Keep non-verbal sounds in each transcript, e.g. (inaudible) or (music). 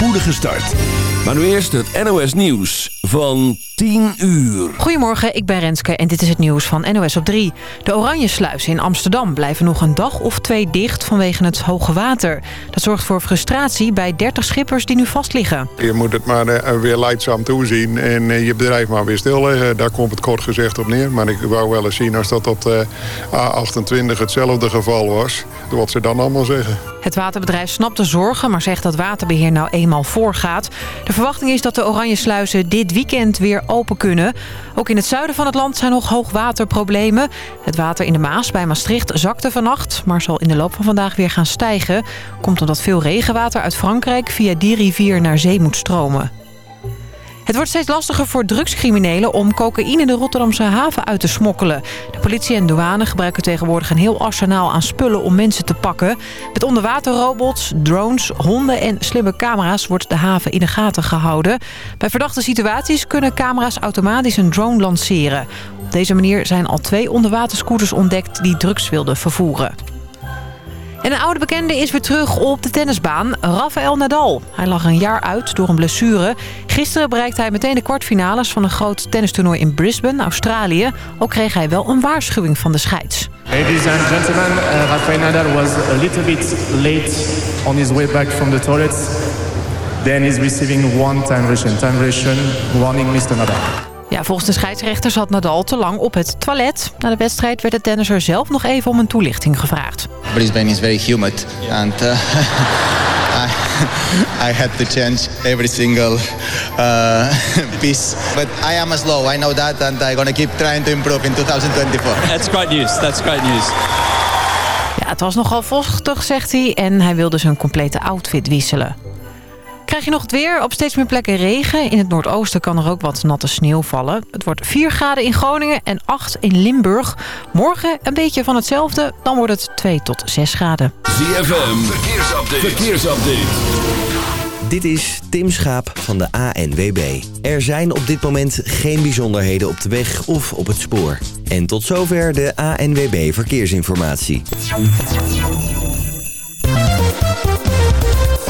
spoedige start. Maar nu eerst het NOS Nieuws van 10 uur. Goedemorgen, ik ben Renske en dit is het nieuws van NOS op 3. De Oranjesluizen in Amsterdam blijven nog een dag of twee dicht vanwege het hoge water. Dat zorgt voor frustratie bij 30 schippers die nu vastliggen. Je moet het maar uh, weer leidzaam toezien en uh, je bedrijf maar weer stilleggen. Daar komt het kort gezegd op neer. Maar ik wou wel eens zien als dat op uh, A28 hetzelfde geval was. Wat ze dan allemaal zeggen. Het waterbedrijf snapt de zorgen, maar zegt dat waterbeheer nou eenmaal voorgaat. De verwachting is dat de Oranjesluizen dit weekend weer open kunnen. Ook in het zuiden van het land zijn nog hoogwaterproblemen. Het water in de Maas bij Maastricht zakte vannacht... maar zal in de loop van vandaag weer gaan stijgen. Komt omdat veel regenwater uit Frankrijk via die rivier naar zee moet stromen. Het wordt steeds lastiger voor drugscriminelen om cocaïne de Rotterdamse haven uit te smokkelen. De politie en douane gebruiken tegenwoordig een heel arsenaal aan spullen om mensen te pakken. Met onderwaterrobots, drones, honden en slimme camera's wordt de haven in de gaten gehouden. Bij verdachte situaties kunnen camera's automatisch een drone lanceren. Op deze manier zijn al twee onderwaterscooters ontdekt die drugs wilden vervoeren. En een oude bekende is weer terug op de tennisbaan, Rafael Nadal. Hij lag een jaar uit door een blessure. Gisteren bereikte hij meteen de kwartfinales van een groot tennistoernooi in Brisbane, Australië. Ook kreeg hij wel een waarschuwing van de scheids. Ladies and gentlemen, uh, Rafael Nadal was a little bit late on his way back from the toilet. Then he's receiving one time ration. Time ration, warning Mr. Nadal. Ja, volgens de scheidsrechter zat Nadal te lang op het toilet. Na de wedstrijd werd de tennisser zelf nog even om een toelichting gevraagd. Brisbane is very humid and uh, (laughs) I, I had to change every single uh, (laughs) piece. But I am slow, I know that and I'm gonna keep trying to improve in 2024. That's great news, that's great news. Ja, het was nogal vochtig, zegt hij. En hij wilde zijn complete outfit wisselen. Krijg je nog het weer? Op steeds meer plekken regen. In het noordoosten kan er ook wat natte sneeuw vallen. Het wordt 4 graden in Groningen en 8 in Limburg. Morgen een beetje van hetzelfde. Dan wordt het 2 tot 6 graden. ZFM, verkeersupdate. verkeersupdate. Dit is Tim Schaap van de ANWB. Er zijn op dit moment geen bijzonderheden op de weg of op het spoor. En tot zover de ANWB Verkeersinformatie.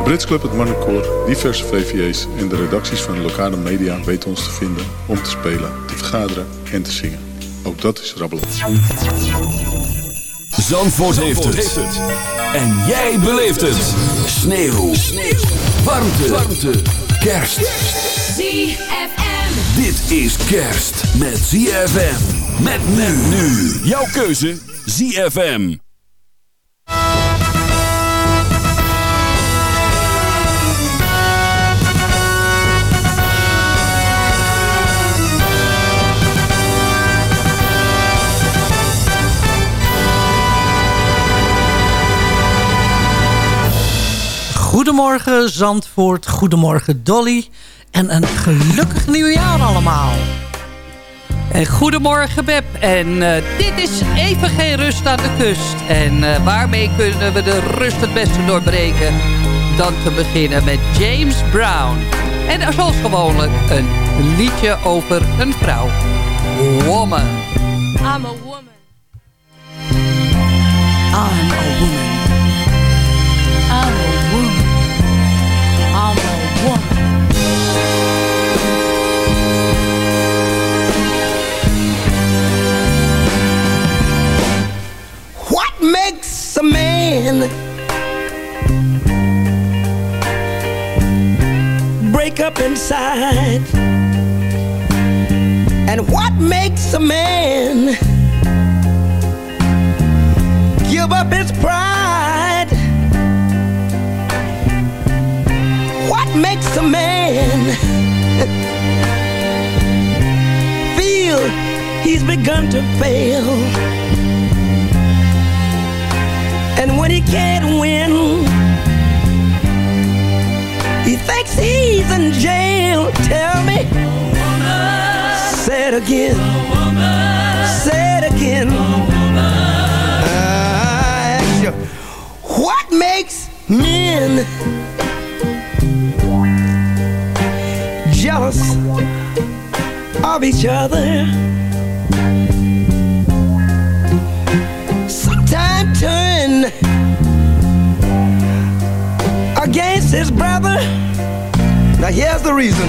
De Brits Club, het Marnecoor, diverse VVA's en de redacties van de lokale media weten ons te vinden om te spelen, te vergaderen en te zingen. Ook dat is rabbelen. Zandvoort, heeft, het. En jij beleeft het. Sneeuw. Sneeuw. Warmte. Warmte. Kerst. ZFM. Dit is kerst met ZFM. Met men nu. Jouw keuze ZFM. Goedemorgen Zandvoort, goedemorgen Dolly en een gelukkig nieuwjaar allemaal. En goedemorgen Beb en uh, dit is even geen rust aan de kust. En uh, waarmee kunnen we de rust het beste doorbreken? Dan te beginnen met James Brown. En zoals gewoonlijk een liedje over een vrouw. Woman. I'm a woman. I'm a woman. What makes a man break up inside? And what makes a man give up his pride? Makes a man feel he's begun to fail? And when he can't win, he thinks he's in jail. Tell me, say it again, say it again. I ask you, what makes men of each other? Sometimes turn against his brother. Now here's the reason.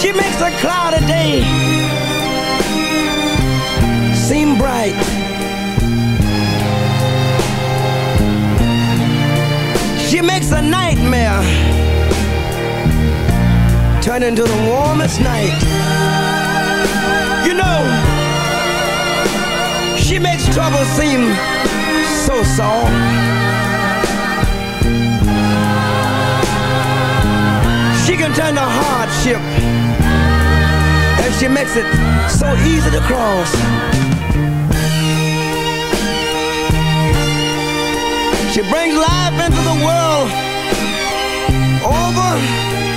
She makes a cloudy day seem bright. She makes a nightmare turn into the warmest night. You know, she makes trouble seem so soft. She can turn to hardship, and she makes it so easy to cross. She brings life into the world over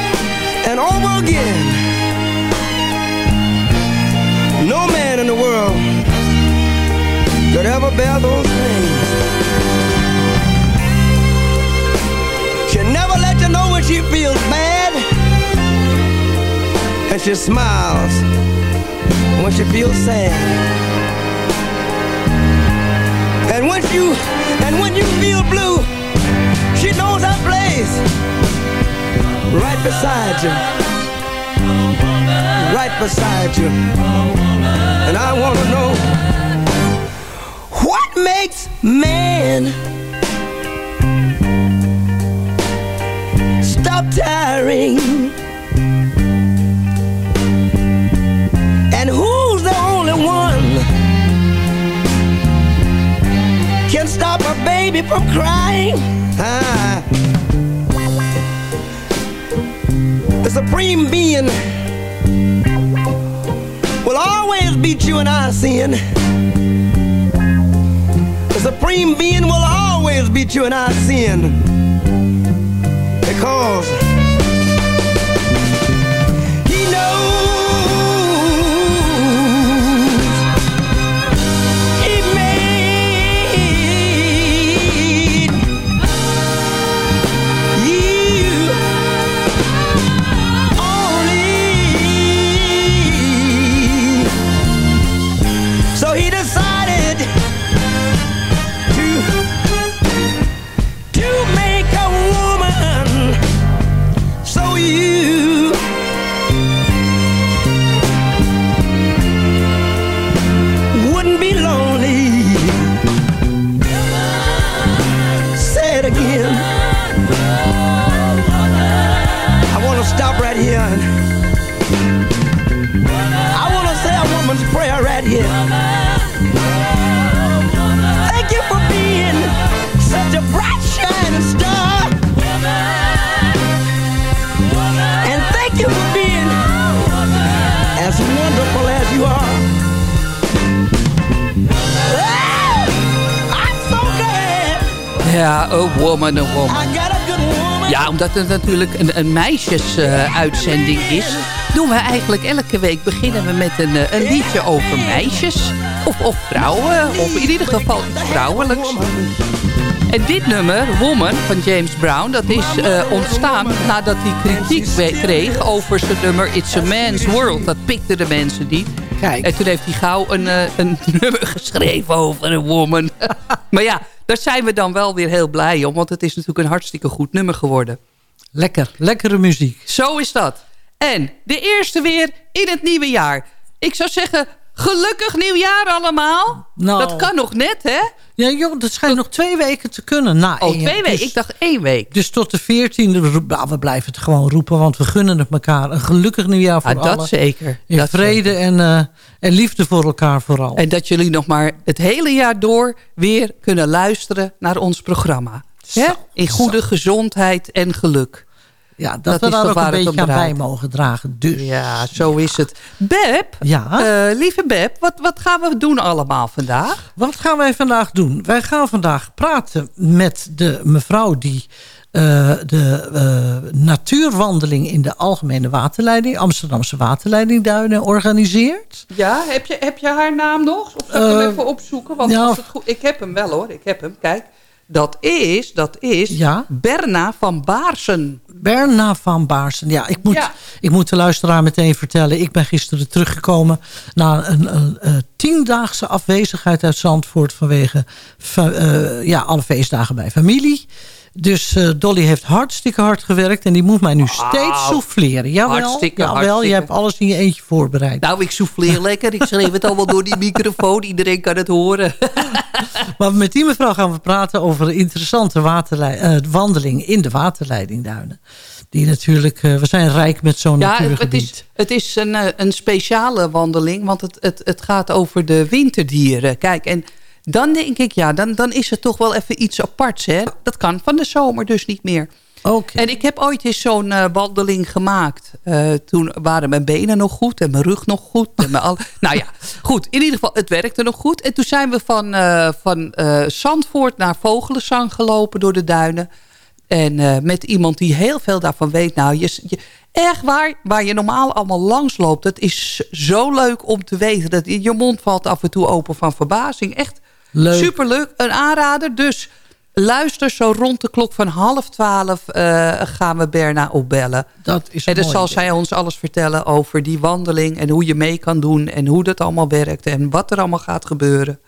and over again. No man in the world could ever bear those things. She never let you know when she feels bad, and she smiles when she feels sad. And when you and when you feel blue, she knows that place right beside you, right beside you. And I want to know what makes man stop tiring, and who's the only one can stop a baby from crying? Ah. The supreme being will always beat you in our sin. The supreme being will always beat you in our sin. Because he knows Ja, a woman, a woman. Ja, omdat het natuurlijk een, een meisjesuitzending is... doen we eigenlijk elke week beginnen we met een, eh, een liedje over meisjes. Of, of vrouwen, of in ieder geval iets vrouwelijks. En dit nummer, Woman, van James Brown... dat is eh, ontstaan nadat hij kritiek kreeg over zijn nummer It's a Man's World. Dat pikten de mensen niet. Kijk. En toen heeft hij gauw een, eh, een (laughs) nummer geschreven over een woman. (laughs) maar ja, daar zijn we dan wel weer heel blij om. Want het is natuurlijk een hartstikke goed nummer geworden. Lekker, lekkere muziek. Zo is dat. En de eerste weer in het nieuwe jaar. Ik zou zeggen, Gelukkig nieuwjaar allemaal. Nou. Dat kan nog net, hè? Ja, joh, dat schijnt nog twee weken te kunnen. Na Oh, één. twee weken. Dus- Ik dacht één week. Dus tot de 14e, nou, we blijven het gewoon roepen, want we gunnen het elkaar. Een gelukkig nieuwjaar voor Ah, dat allen. zeker. In Dat vrede en, eh, en liefde voor elkaar vooral. En dat jullie nog maar het hele jaar door weer kunnen luisteren naar ons programma. Hè? In goede gezondheid en geluk. Ja, dat, dat we is daar ook een beetje aan bij mogen dragen. Dus. Ja, zo is het. Beb, Ja? eh, lieve Beb, wat, wat gaan we doen allemaal vandaag? Wat gaan wij vandaag doen? Wij gaan vandaag praten met de mevrouw die eh, de eh, natuurwandeling in de Algemene Waterleiding, Amsterdamse Waterleidingduinen, organiseert. Ja, heb je, heb je haar naam nog? Of zal ik hem even opzoeken? Want ja, als het goed, ik heb hem wel hoor, ik heb hem. Kijk, dat is, dat is Ja? Berna van Baarsen. Berna van Baarsen. Ja, ik moet, Ja. ik moet de luisteraar meteen vertellen. Ik ben gisteren teruggekomen na een, een, tiendaagse afwezigheid uit Zandvoort vanwege eh, ja, alle feestdagen bij familie. Dus eh, Dolly heeft hartstikke hard gewerkt en die moet mij nu steeds souffleren. Jawel, Hartstikke, jawel hartstikke. je hebt alles in je eentje voorbereid. Nou, ik souffleer (laughs) lekker. Ik schreef het allemaal door die microfoon. Iedereen kan het horen. (laughs) Maar met die mevrouw gaan we praten over een interessante eh, wandeling in de waterleidingduinen. Die natuurlijk, eh, we zijn rijk met zo'n Ja, het natuurgebied. is, het is een, een speciale wandeling, want het, het, het gaat over de winterdieren. Kijk, en dan denk ik, ja, dan, dan is het toch wel even iets aparts. Hè? Dat kan van de zomer dus niet meer. Oké. En ik heb ooit eens zo'n eh, wandeling gemaakt. Eh, toen waren mijn benen nog goed en mijn rug nog goed. En mijn al... (laughs) nou ja, goed. In ieder geval, het werkte nog goed. En toen zijn we van, eh, van Zandvoort naar Vogelenzang gelopen door de duinen. En met iemand die heel veel daarvan weet. Nou, je, je, echt waar, waar je normaal allemaal langs loopt. Dat is zo leuk om te weten. Dat je mond valt af en toe open van verbazing. Echt Leuk. superleuk. Een aanrader. Dus luister zo rond de klok van half twaalf eh, gaan we Berna opbellen. Dat is En dan mooi. zal zij ons alles vertellen over die wandeling. En hoe je mee kan doen. En hoe dat allemaal werkt. En wat er allemaal gaat gebeuren.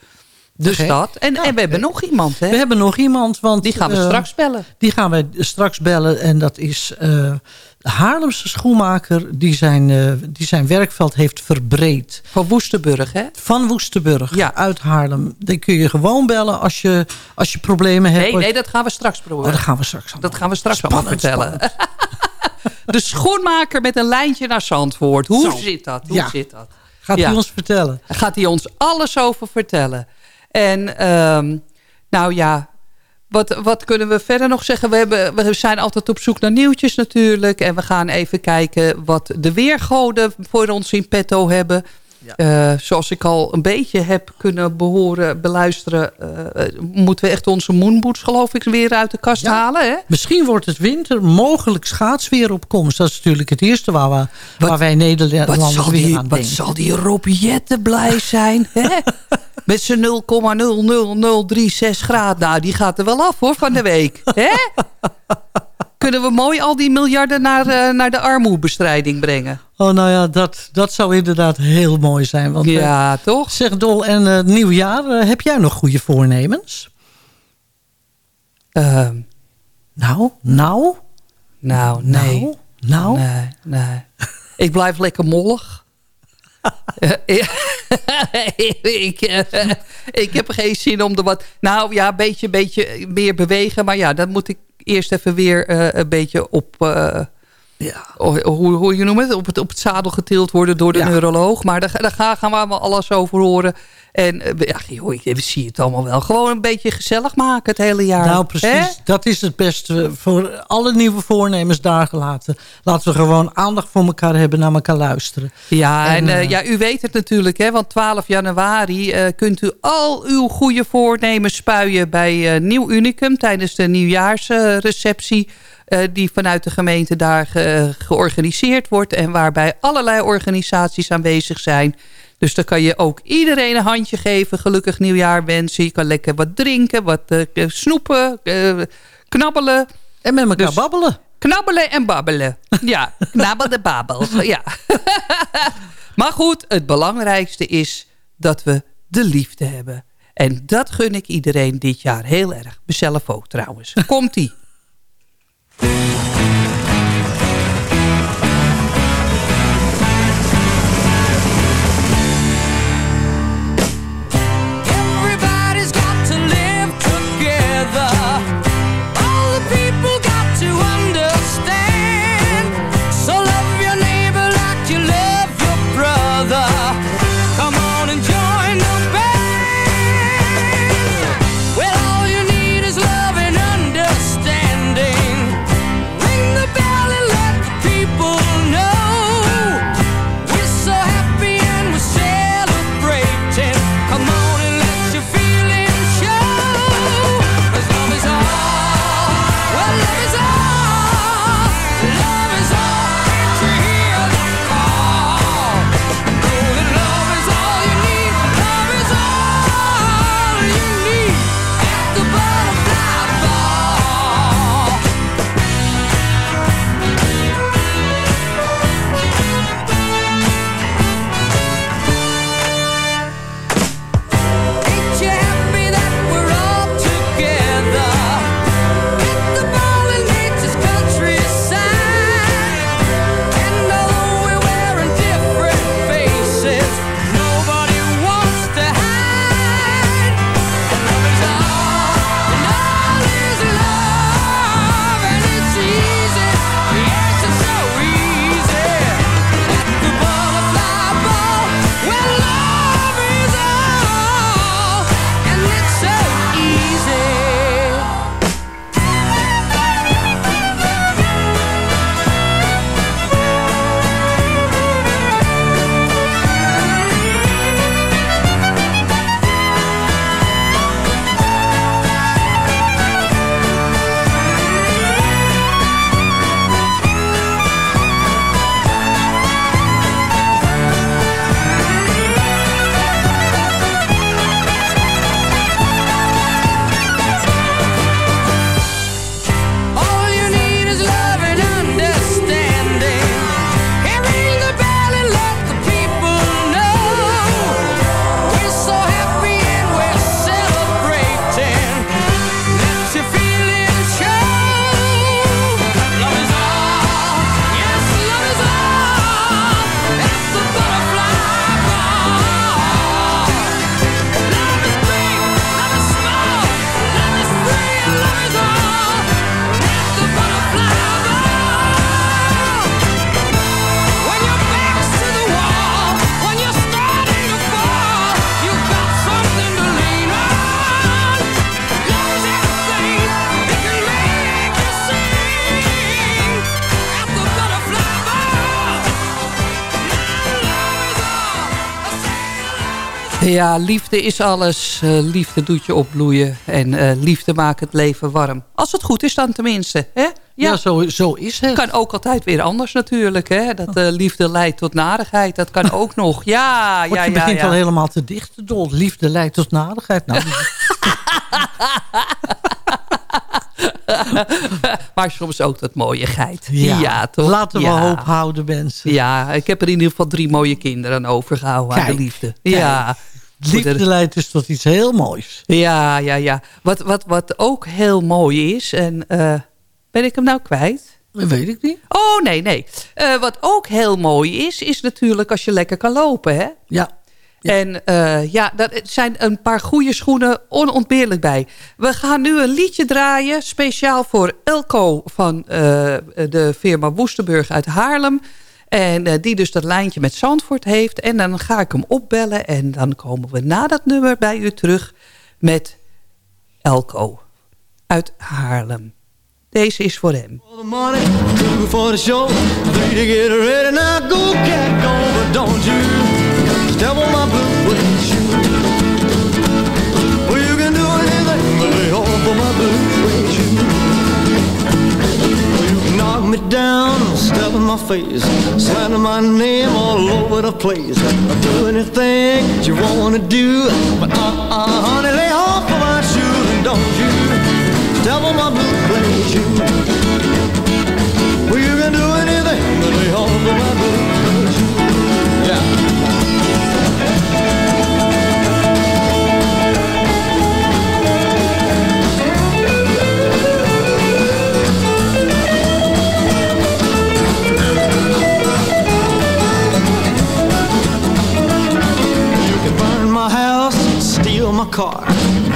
Dus dat. En, en we hebben nog iemand. Hè? We hebben nog iemand, want... Die gaan we eh, straks bellen. Die gaan we straks bellen. En dat is eh, de Haarlemse schoenmaker die zijn, eh, die zijn werkveld heeft verbreed. Van Woestenburg, hè? Van Woestenburg, Ja. uit Haarlem. Die kun je gewoon bellen als je, als je problemen hebt. Nee, nee, dat gaan we straks Oh, proberen. dat gaan we straks allemaal. Dat gaan we straks Spannend, vertellen. (laughs) De schoenmaker met een lijntje naar Zandvoort. Hoe Zo. zit dat? Hoe Ja. zit dat? Gaat Ja. hij ons vertellen. Gaat hij ons alles over vertellen. En ehm, nou ja, wat, wat kunnen we verder nog zeggen? We, hebben, we zijn altijd op zoek naar nieuwtjes natuurlijk. En we gaan even kijken wat de weergoden voor ons in petto hebben. Eh, zoals ik al een beetje heb kunnen behoren, beluisteren... eh, moeten we echt onze moonboots geloof ik weer uit de kast Ja. halen. Hè? Misschien wordt het winter, mogelijk schaatsweer op komst. Dat is natuurlijk het eerste waar, we, waar wij Wat Nederlanders zal, weer die, aan wat denken. zal die Rob Jetten blij zijn, hè? (laughs) Met zijn 0,00036 graden. Nou, die gaat er wel af, hoor, van de week. Hè? (laughs) Kunnen we mooi al die miljarden naar, eh, naar de armoebestrijding brengen. Oh, nou ja, dat, dat zou inderdaad heel mooi zijn. Want, eh, Ja, toch? zeg Dol, en eh, nieuwjaar, eh, heb jij nog goede voornemens? Ehm, Nou, nou, nou, nee. nou, nou. Nee, nee. Ik blijf lekker mollig. (laughs) (laughs) ik, eh, ik heb geen zin om er wat... Nou ja, een beetje, beetje meer bewegen. Maar ja, dan moet ik eerst even weer eh, een beetje op... Ja. hoe, hoe je noemt het, op het, op het zadel getild worden door de Ja. neuroloog. Maar daar, daar gaan we allemaal alles over horen. En eh, ja, joh, ik, we zien het allemaal wel. Gewoon een beetje gezellig maken het hele jaar. Nou, precies. Dat is het beste voor alle nieuwe voornemens daar gelaten. Laten we gewoon aandacht voor elkaar hebben, naar elkaar luisteren. Ja, en, En, eh, eh, ja, u weet het natuurlijk, hè, want 12 januari kunt u al uw goede voornemens spuien bij Nieuw Unicum tijdens de nieuwjaarsreceptie. Eh, die vanuit de gemeente daar ge- georganiseerd wordt. En waarbij allerlei organisaties aanwezig zijn. Dus dan kan je ook iedereen een handje geven. Gelukkig nieuwjaar wensen. Je kan lekker wat drinken, wat eh, snoepen, eh, knabbelen. En met elkaar Dus- babbelen. Knabbelen en babbelen. (laughs) Ja, knabbel de babbel. Ja. (laughs) maar goed, het belangrijkste is dat we de liefde hebben. En dat gun ik iedereen dit jaar heel erg. Mezelf ook trouwens. Komt-ie. Música Ja, liefde is alles. Eh, liefde doet je opbloeien. En eh, liefde maakt het leven warm. Als het goed is dan tenminste. Hè? Ja, zo, zo is het. Kan ook altijd weer anders natuurlijk. Hè? Dat eh, liefde leidt tot narigheid. Dat kan ook (laughs) nog. Ja, ja, ja. je begint ja. al helemaal te dicht, Dol. Liefde leidt tot nadigheid. Nou, (laughs) maar soms ook dat mooie geit. Ja, Ja, toch? laten we Ja. hoop houden, mensen. Ja, ik heb er in ieder geval drie mooie kinderen aan overgehouden aan de liefde. kijk. Ja. Liefde leidt dus tot iets heel moois. Ja, ja, ja. Wat, wat, wat ook heel mooi is, en eh, ben ik hem nou kwijt? Dat weet ik niet. Oh, nee, nee. Eh, wat ook heel mooi is, is natuurlijk als je lekker kan lopen, hè? Ja. En eh, ja, daar zijn een paar goede schoenen onontbeerlijk bij. We gaan nu een liedje draaien, speciaal voor Elko van de firma Woestenburg uit Haarlem. En eh, die dus dat lijntje met Zandvoort heeft. En dan ga ik hem opbellen en dan komen we na dat nummer bij u terug met Elko uit Haarlem. Deze is voor hem. The show, get don't you down, step in my face, slander my name all over the place. I'll do anything you wanna do, but uh-uh, honey, lay off of my shoes and don't you step on my blue suede shoe. Well, you can do anything but lay off of my blue my car,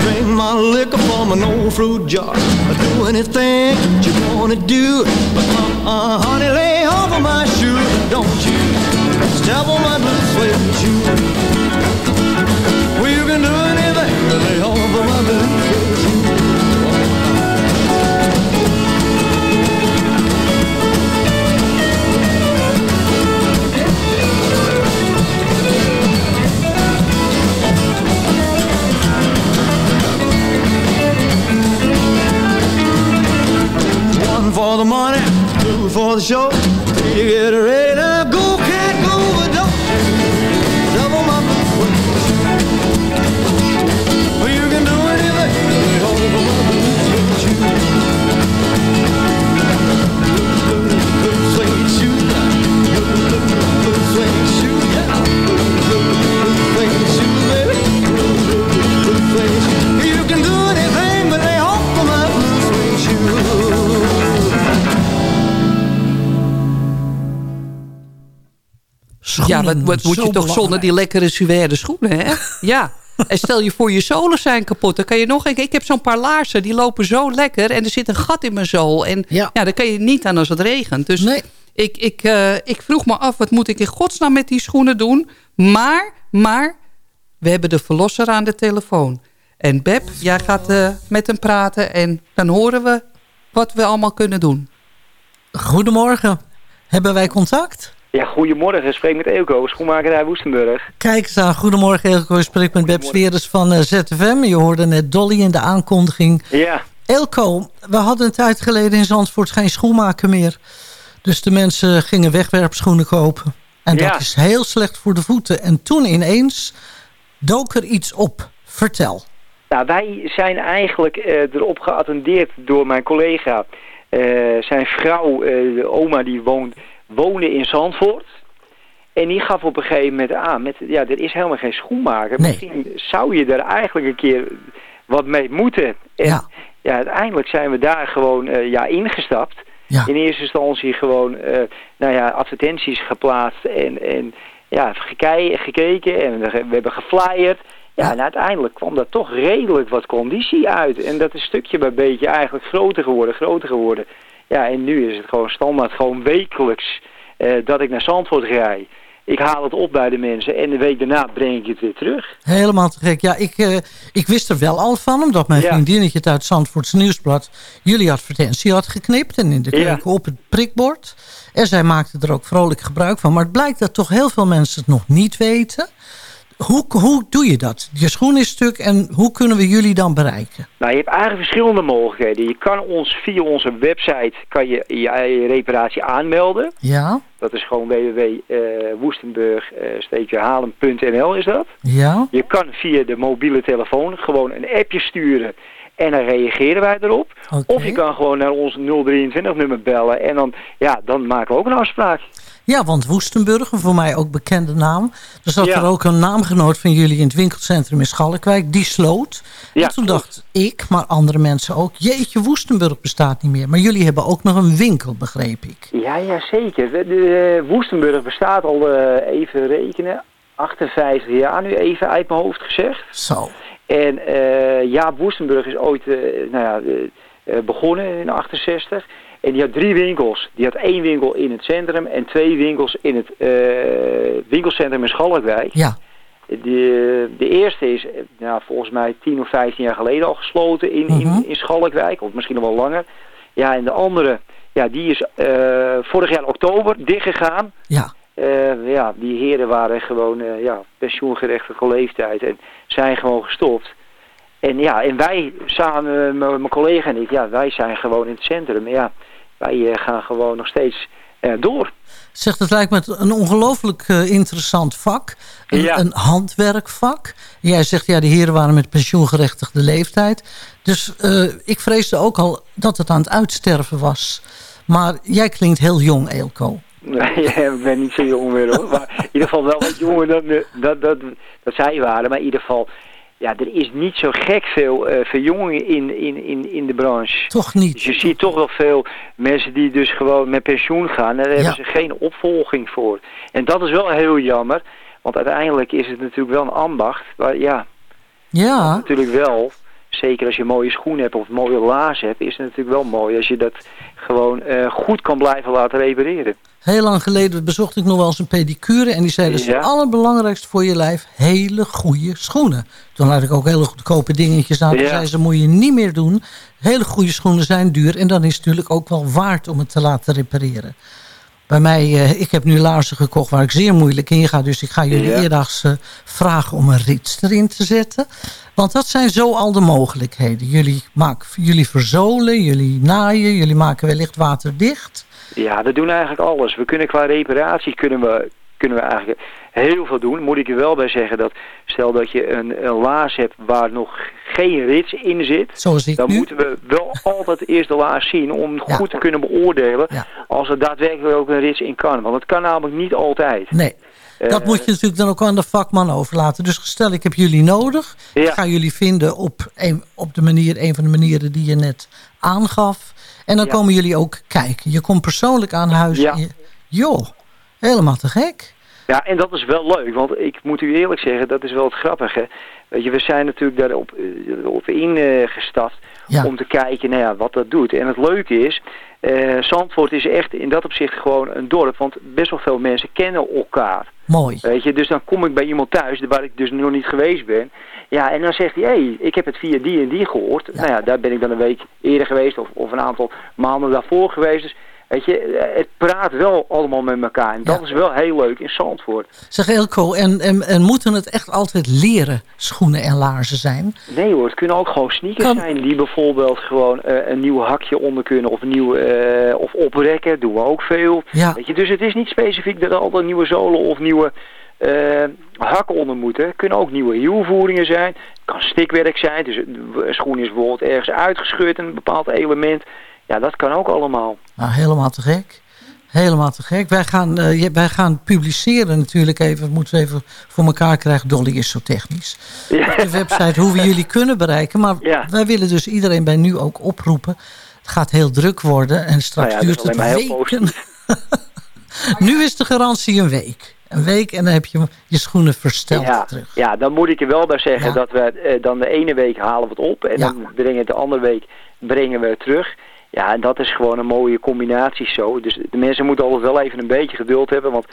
drink my liquor from an old fruit jar. Or do anything that you wanna do, but uh-uh, honey, lay off of my shoes, don't you step on my blue suede shoe. One for the money, two for the show. Three to get ready now. Go, wat, wat moet je toch zonder die lekkere suède schoenen, hè? (laughs) Ja. En stel je voor je zolen zijn kapot. Dan kan je nog... Ik, ik heb zo'n paar laarzen, die lopen zo lekker. En er zit een gat in mijn zool. En ja, Ja. daar kan je niet aan als het regent. Dus Nee. ik, ik, eh, ik vroeg me af, wat moet ik in godsnaam met die schoenen doen? Maar, maar, we hebben de verlosser aan de telefoon. En Beb, jij gaat eh, met hem praten. En dan horen we wat we allemaal kunnen doen. Goedemorgen. Hebben wij contact? Ja, goedemorgen. Ik spreek met Eelco, schoenmakerij Woestenburg. Kijk eens aan. Goedemorgen, Elko. Ik spreek met Beb Sweerders van eh, ZFM. Je hoorde net Dolly in de aankondiging. Ja, Elko, we hadden een tijd geleden in Zandvoort geen schoenmaker meer. Dus de mensen gingen wegwerpschoenen kopen. En Ja. dat is heel slecht voor de voeten. En toen ineens dook er iets op. Vertel. nou, wij zijn eigenlijk eh, erop geattendeerd door mijn collega. Eh, zijn vrouw, de oma, die woont, woonde in Zandvoort. En die gaf op een gegeven moment aan, met, ja, er is helemaal geen schoenmaker. Nee. Misschien zou je er eigenlijk een keer wat mee moeten. En Ja. ja, uiteindelijk zijn we daar gewoon eh, ja, ingestapt. Ja. In eerste instantie gewoon eh, nou ja, advertenties geplaatst en, en ja, gekeken en we, we hebben geflyerd. Ja, en uiteindelijk kwam daar toch redelijk wat conditie uit. En dat is stukje bij beetje eigenlijk groter geworden, groter geworden. Ja, en nu is het gewoon standaard, gewoon wekelijks eh, dat ik naar Zandvoort rijd. Ik haal het op bij de mensen en de week daarna breng ik het weer terug. Helemaal te gek. Ja, ik, eh, ik wist er wel al van, omdat mijn Ja. vriendinnetje het uit Zandvoorts Nieuwsblad jullie advertentie had geknipt en in de Ja. keuken op het prikbord. En zij maakte er ook vrolijk gebruik van. Maar het blijkt dat toch heel veel mensen het nog niet weten. Hoe, hoe doe je dat? Je schoen is stuk en hoe kunnen we jullie dan bereiken? Nou, je hebt eigenlijk verschillende mogelijkheden. Je kan ons via onze website kan je, je, je reparatie aanmelden. Ja, Dat is gewoon www.woestenburg-halen.nl is dat. ja, Je kan via de mobiele telefoon gewoon een appje sturen en dan reageren wij erop. Of je kan gewoon naar ons 023 nummer bellen en dan, ja, dan maken we ook een afspraak. Ja, want Woestenburg, een voor mij ook bekende naam. Er zat Ja. er ook een naamgenoot van jullie in het winkelcentrum in Schalkwijk. Die sloot. Ja, en toen dacht ik, maar andere mensen ook... jeetje, Woestenburg bestaat niet meer. Maar jullie hebben ook nog een winkel, begreep ik. Ja, ja zeker. De, de, Woestenburg bestaat al, eh, even rekenen, 58 jaar nu even uit mijn hoofd gezegd. Zo. En eh Jaap Woestenburg is ooit eh, nou ja, begonnen in 68. En die had drie winkels. Die had één winkel in het centrum en twee winkels in het eh, winkelcentrum in Schalkwijk. Ja, De, de eerste is eh, nou, volgens mij 10 of 15 jaar geleden al gesloten in, Mhm. in, in Schalkwijk. Of misschien nog wel langer. Ja, en de andere, ja, die is eh, vorig jaar oktober dichtgegaan. ja. Ja, die heren waren gewoon eh, ja, pensioengerechtige leeftijd en zijn gewoon gestopt. En ja, en wij samen, mijn collega en ik, ja, wij zijn gewoon in het centrum. Ja, wij eh, gaan gewoon nog steeds eh, door. Zegt, het lijkt me een ongelooflijk eh, interessant vak. Een, Ja. een handwerkvak. Jij zegt, ja, de heren waren met pensioengerechtigde leeftijd. Dus ik vreesde ook al dat het aan het uitsterven was. Maar jij klinkt heel jong, Eelco. (laughs) Nee, ik ben niet zo jong meer hoor. Maar in ieder geval wel wat jonger dan dat, dat, dat zij waren. Maar in ieder geval, ja, er is niet zo gek veel eh verjonging in, in, in, in de branche. Toch niet. Dus je ziet toch wel veel mensen die dus gewoon met pensioen gaan. En daar hebben ze geen opvolging voor. En dat is wel heel jammer. Want uiteindelijk is het natuurlijk wel een ambacht. Maar ja, Ja, natuurlijk wel. Zeker als je mooie schoenen hebt of mooie laarzen hebt, is het natuurlijk wel mooi als je dat gewoon eh, goed kan blijven laten repareren. heel lang geleden bezocht ik nog wel eens een pedicure. En die zei, dat is Ja. het allerbelangrijkste voor je lijf. Hele goede schoenen. Toen had ik ook hele goedkope dingetjes aan. Ja. zei ze, moet je niet meer doen. Hele goede schoenen zijn duur. En dan is het natuurlijk ook wel waard om het te laten repareren. Bij mij, eh, ik heb nu laarzen gekocht waar ik zeer moeilijk in ga. Dus ik ga jullie Ja. eerdaags eh, vragen om een rits erin te zetten. Want dat zijn zo al de mogelijkheden. Jullie, maken, jullie verzolen, jullie naaien, jullie maken wellicht waterdicht. Ja, we doen eigenlijk alles. We kunnen qua reparatie kunnen we, kunnen we eigenlijk heel veel doen. Moet ik er wel bij zeggen dat stel dat je een, een laars hebt waar nog geen rits in zit. Dan nu. moeten we wel altijd eerst de laars zien om goed te kunnen beoordelen als er daadwerkelijk ook een rits in kan. Want het kan namelijk niet altijd. Nee. Dat Eh, moet je natuurlijk dan ook aan de vakman overlaten. Dus stel ik heb jullie nodig. Ja. Ik ga jullie vinden op, een, op de manier, een van de manieren die je net aangaf. En dan Ja. komen jullie ook kijken. Je komt persoonlijk aan huis. Ja. en je- joh, helemaal te gek. Ja, en dat is wel leuk, want ik moet u eerlijk zeggen, dat is wel het grappige. Weet je, we zijn natuurlijk daarop eh, op ingestaft Ja. om te kijken nou ja, wat dat doet. En het leuke is, eh Zandvoort is echt in dat opzicht gewoon een dorp, want best wel veel mensen kennen elkaar. Mooi. Weet je, dus dan kom ik bij iemand thuis waar ik dus nog niet geweest ben. Ja, en dan zegt hij, hé, hey, ik heb het via die en die gehoord. Nou ja, daar ben ik dan een week eerder geweest of, of een aantal maanden daarvoor geweest. Dus weet je, eh, het praat wel allemaal met elkaar. En dat is wel heel leuk in Zandvoort. Zeg Elko, en, en, en moeten het echt altijd leren schoenen en laarzen zijn? Nee hoor, het kunnen ook gewoon sneakers zijn die bijvoorbeeld gewoon eh, een nieuw hakje onder kunnen of nieuw eh, of oprekken, doen we ook veel. Ja. Weet je, dus het is niet specifiek dat er altijd nieuwe zolen of nieuwe eh, hakken onder moeten. Het kunnen ook nieuwe hielvoeringen zijn. Het kan stikwerk zijn, dus een schoen is bijvoorbeeld ergens uitgescheurd in een bepaald element. Ja, dat kan ook allemaal. Nou, helemaal te gek. Helemaal te gek. Wij gaan, eh, je- wij gaan publiceren natuurlijk even. Dat moeten we even voor elkaar krijgen. Dolly is zo technisch. Op de website hoe we (laughs) jullie kunnen bereiken. Maar wij willen dus iedereen bij nu ook oproepen. Het gaat heel druk worden. En straks Nou ja, duurt het maar heel weken. (laughs) nu is de garantie een week. Een week en dan heb je je schoenen versteld Ja, terug. ja, dan moet ik er wel bij zeggen dat we eh, dan de ene week halen we het op en dan brengen het de andere week brengen we het terug. Ja, en dat is gewoon een mooie combinatie zo. Dus de mensen moeten altijd wel even een beetje geduld hebben, want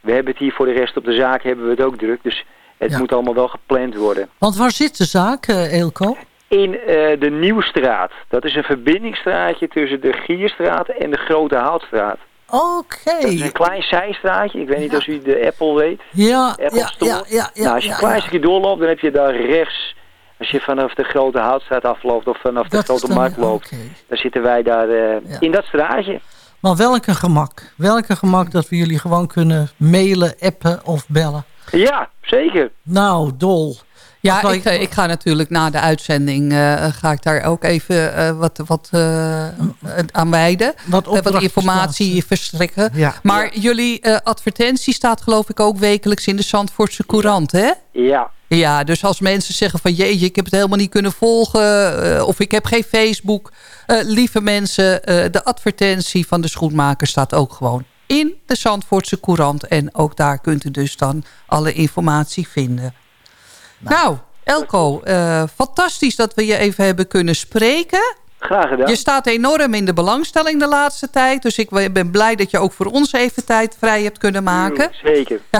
we hebben het hier voor de rest op de zaak hebben we het ook druk. Dus het Ja. moet allemaal wel gepland worden. Want waar zit de zaak, eh, Eelco? In eh, de Nieuwstraat. Dat is een verbindingsstraatje tussen de Gierstraat en de Grote Houtstraat. Oké. Dat is een klein zijstraatje. Ik weet niet of u de Apple weet. Ja, Apple ja, Store. ja, ja, ja, nou, als je een klein stukje doorloopt, dan heb je daar rechts... Als je vanaf de Grote Houtstraat afloopt of vanaf de Dat Grote dan- Markt loopt... dan zitten wij daar eh, in dat straatje. Maar welk een gemak. Welk een gemak dat we jullie gewoon kunnen mailen, appen of bellen. Ja, zeker. Nou, dol. Ja, ik, eh, ik ga natuurlijk na de uitzending eh, ga ik daar ook even eh, wat, wat eh, aan wijden. Wat Eh, wat informatie verstrekken. Ja. Maar jullie eh, advertentie staat geloof ik ook wekelijks in de Zandvoortse Courant, hè? Ja. Ja, dus als mensen zeggen van jeetje, ik heb het helemaal niet kunnen volgen... eh, of ik heb geen Facebook. eh, lieve mensen, eh, de advertentie van de schoenmaker staat ook gewoon in de Zandvoortse Courant. En ook daar kunt u dus dan alle informatie vinden. Nou, Elko, eh, fantastisch dat we je even hebben kunnen spreken. Graag gedaan. Je staat enorm in de belangstelling de laatste tijd. Dus ik ben blij dat je ook voor ons even tijd vrij hebt kunnen maken. Zeker. (laughs)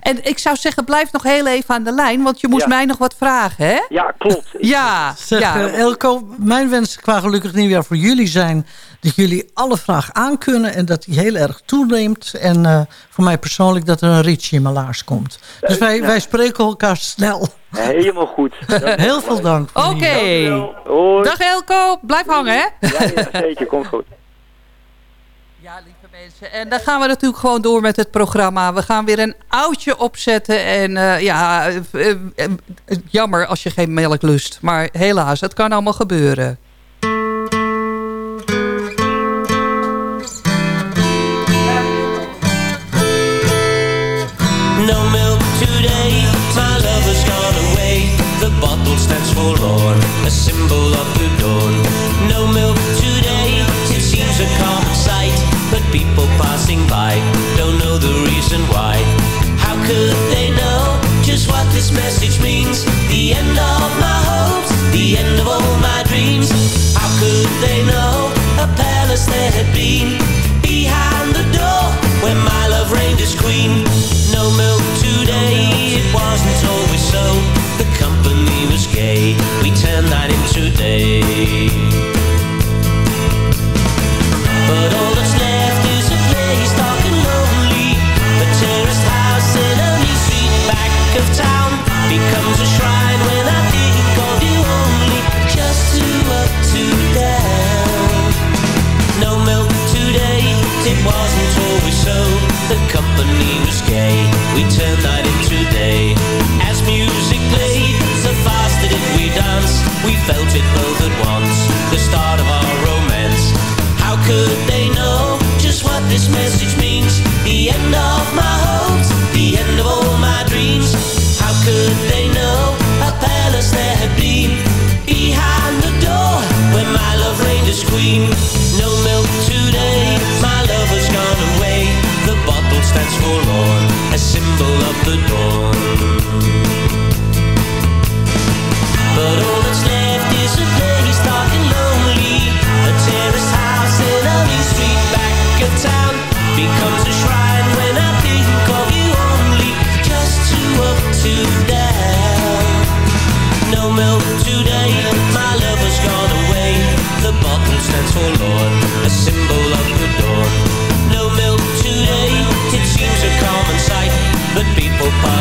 En ik zou zeggen, blijf nog heel even aan de lijn. Want je moest Ja. mij nog wat vragen, hè? Ja, klopt. (laughs) Ja, Zeg, ja. eh, Elko, mijn wens qua gelukkig nieuwjaar voor jullie zijn... dat jullie alle vragen aankunnen en dat die heel erg toeneemt. En eh, voor mij persoonlijk dat er een ritje in mijn laars komt. Dus wij, ja. wij spreken elkaar snel. Helemaal goed. (laughs) Heel veel dank. voor Oké. Hoi. Dag Elko, blijf hangen, hè? Ja, ja, zeker. Komt goed. Ja, lieve mensen. En dan gaan we natuurlijk gewoon door met het programma. We gaan weer een oudje opzetten. En eh, ja, eh, eh, eh, jammer als je geen melk lust. Maar helaas, het kan allemaal gebeuren. People passing by don't know the reason why. How could they know just what this message means? The end of my hopes, the end of all my dreams. How could they know a palace there had been? Behind the door where my love reigned as queen. No milk today, it wasn't always so. The company was gay, we turned night into day. Felt it